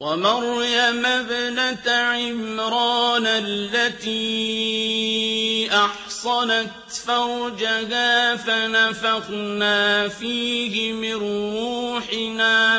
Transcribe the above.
وَمَرْيَمَ ابْنَتَ عِمْرَانَ الَّتِي أَحْصَنَتْ فَرْجَهَا فَنَفَخْنَا فِيهِ مِن رُّوحِنَا